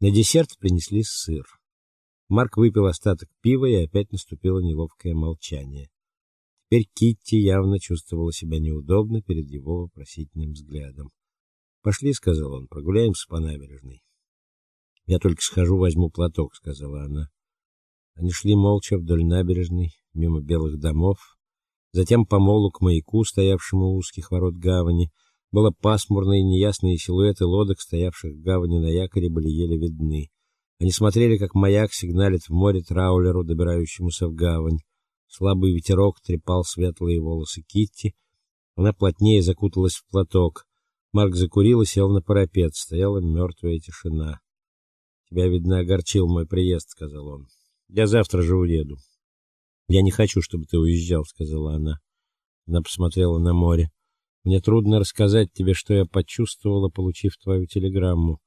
На десерт принесли сыр. Марк выпил остаток пива, и опять наступило неловкое молчание. Теперь Китти явно чувствовала себя неудобно перед его вопросительным взглядом. "Пошли", сказал он, "прогуляемся по набережной". "Я только схожу, возьму платок", сказала она. Они шли молча вдоль набережной, мимо белых домов, затем по молу к маяку, стоявшему у узких ворот гавани. Было пасмурно, и неясные силуэты лодок, стоявших в гавани на якоре, были еле видны. Они смотрели, как маяк сигналит в море траулеру, добирающемуся в гавань. Слабый ветерок трепал светлые волосы Китти. Она плотнее закуталась в платок. Марк закурил и сел на парапет. Стояла мертвая тишина. Тебя видно огорчил мой приезд, сказал он. Я завтра же уеду. Я не хочу, чтобы ты уезжал, сказала она. Она посмотрела на море. Мне трудно рассказать тебе, что я почувствовала, получив твою телеграмму.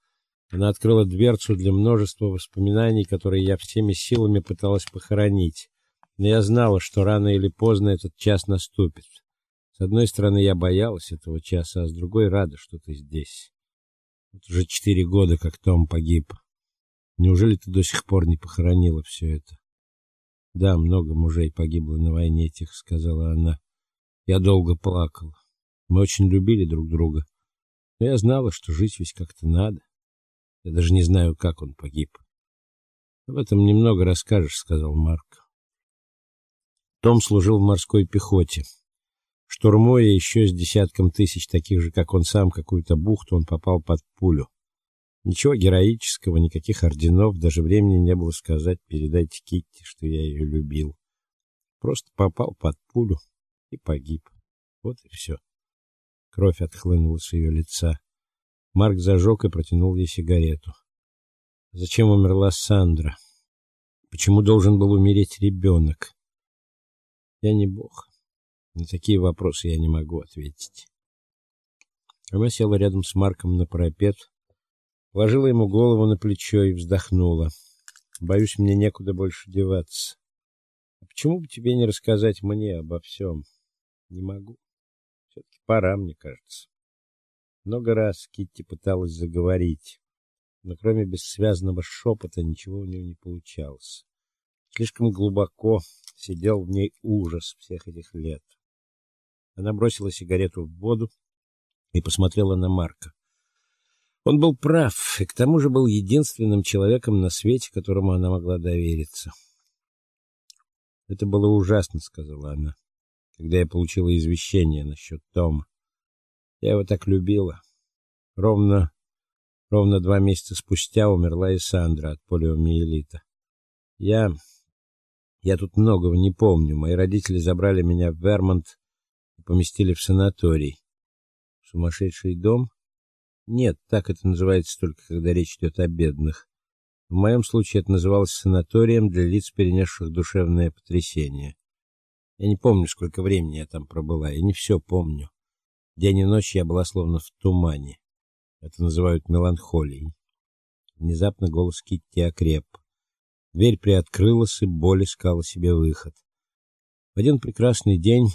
Она открыла дверцу для множества воспоминаний, которые я всеми силами пыталась похоронить. Но я знала, что рано или поздно этот час наступит. С одной стороны, я боялась этого часа, а с другой рада, что ты здесь. Вот уже четыре года, как Том погиб. Неужели ты до сих пор не похоронила все это? Да, много мужей погибло на войне, тихо сказала она. Я долго плакала. Мы очень любили друг друга. Но я знала, что жить ведь как-то надо. Я даже не знаю, как он погиб. Об этом немного расскажешь, сказал Марк. Том служил в морской пехоте. Штурмуя еще с десятком тысяч таких же, как он сам, какую-то бухту, он попал под пулю. Ничего героического, никаких орденов, даже времени не было сказать: "Передайте Китти, что я ее любил". Просто попал под пулю и погиб. Вот и все. Кровь отхлынула с ее лица. Марк зажег и протянул ей сигарету. Зачем умерла Сандра? Почему должен был умереть ребенок? Я не бог. На такие вопросы я не могу ответить. Она села рядом с Марком на парапет, положила ему голову на плечо и вздохнула. Боюсь, мне некуда больше деваться. А почему бы тебе не рассказать мне обо всем? Не могу. Пора, мне кажется. Много раз Китти пыталась заговорить, но кроме бессвязного шепота ничего у нее не получалось. Слишком глубоко сидел в ней ужас всех этих лет. Она бросила сигарету в воду и посмотрела на Марка. Он был прав, и к тому же был единственным человеком на свете, которому она могла довериться. Это было ужасно, сказала она, когда я получила извещение насчет Тома. Я его так любила. Ровно ровно два месяца спустя умерла и Сандра от полиомиелита. Я я тут многого не помню. Мои родители забрали меня в Вермонт и поместили в санаторий. Сумасшедший дом? Нет, так это называется только когда речь идет о бедных. В моем случае это называлось санаторием для лиц, перенесших душевное потрясение. Я не помню, сколько времени я там пробыла, я не все помню. День и ночь я была словно в тумане. Это называют меланхолией. Внезапно голос Китти окреп. Дверь приоткрылась, и боль искала себе выход. В один прекрасный день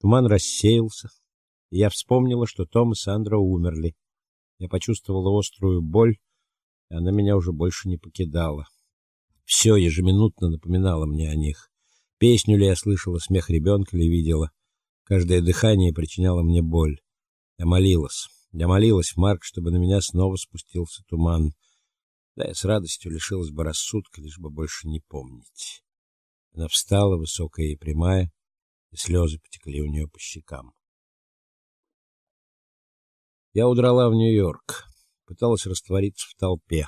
туман рассеялся, и я вспомнила, что Том и Сандра умерли. Я почувствовала острую боль, и она меня уже больше не покидала. Все ежеминутно напоминало мне о них. Песню ли я слышала, смех ребенка ли видела. Каждое дыхание причиняло мне боль. Я молилась. Я молилась, Марк, чтобы на меня снова спустился туман. Да я с радостью лишилась бы рассудка, лишь бы больше не помнить. Она встала, высокая и прямая, и слезы потекли у нее по щекам. Я удрала в Нью-Йорк, пыталась раствориться в толпе.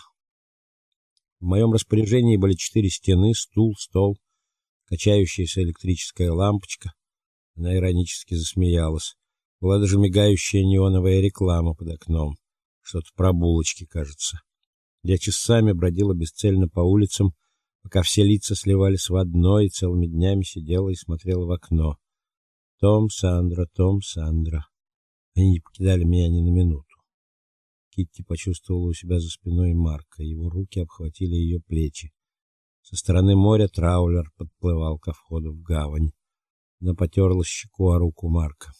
В моем распоряжении были четыре стены, стул, стол, качающаяся электрическая лампочка. Она иронически засмеялась. Была даже мигающая неоновая реклама под окном. Что-то про булочки, кажется. Я часами бродила бесцельно по улицам, пока все лица сливались в одно, и целыми днями сидела и смотрела в окно. Том, Сандра, Том, Сандра. Они не покидали меня ни на минуту. Китти почувствовала у себя за спиной Марка, его руки обхватили ее плечи. Со стороны моря траулер подплывал ко входу в гавань. Она потерла щеку о руку Марка.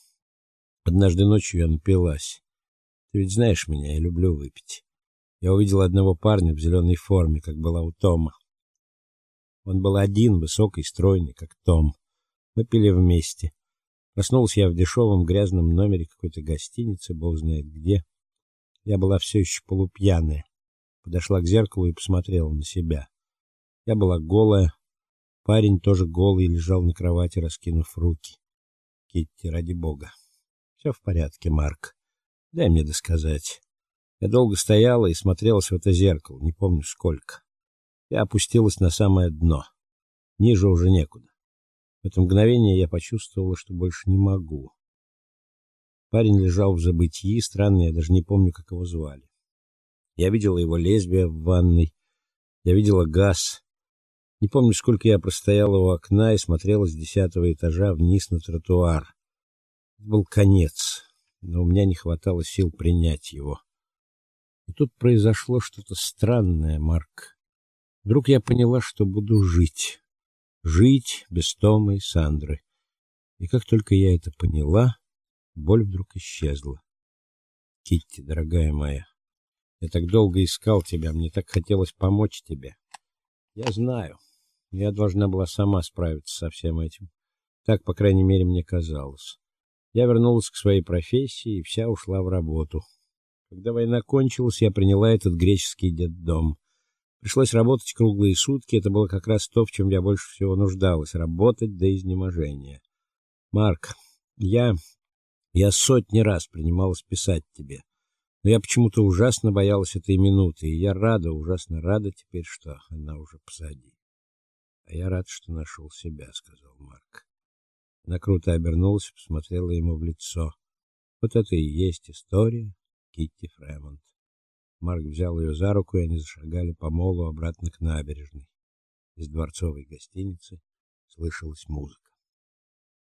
Однажды ночью я напилась. Ты ведь знаешь меня, я люблю выпить. Я увидел одного парня в зеленой форме, как была у Тома. Он был один, высокий, стройный, как Том. Мы пили вместе. Проснулся я в дешевом грязном номере какой-то гостиницы, бог знает где. Я была все еще полупьяная. Подошла к зеркалу и посмотрела на себя. Я была голая. Парень тоже голый лежал на кровати, раскинув руки. Китти, ради бога. Все в порядке, Марк. Дай мне досказать. Я долго стояла и смотрелась в это зеркало, не помню сколько. Я опустилась на самое дно. Ниже уже некуда. В это мгновение я почувствовала, что больше не могу. Парень лежал в забытии, странно, я даже не помню, как его звали. Я видела его лезвие в ванной. Я видела газ. Не помню, сколько я простояла у окна и смотрела с десятого этажа вниз на тротуар. Это был конец, но у меня не хватало сил принять его. И тут произошло что-то странное, Марк. Вдруг я поняла, что буду жить. Жить без Тома и Сандры. И как только я это поняла, боль вдруг исчезла. Китти, дорогая моя, я так долго искал тебя, мне так хотелось помочь тебе. Я знаю. Я должна была сама справиться со всем этим. Так, по крайней мере, мне казалось. Я вернулась к своей профессии и вся ушла в работу. Когда война кончилась, я приняла этот греческий детдом. Пришлось работать круглые сутки, это было как раз то, в чем я больше всего нуждалась работать до изнеможения. Марк, я я сотни раз принималась писать тебе. Но я почему-то ужасно боялась этой минуты, и я рада, ужасно рада теперь, что она уже позади. Я рад, что нашел себя, сказал Марк. Она круто обернулась посмотрела ему в лицо. Вот это и есть история Китти Фремонт. Марк взял ее за руку, и они зашагали по молу обратно к набережной. Из дворцовой гостиницы слышалась музыка.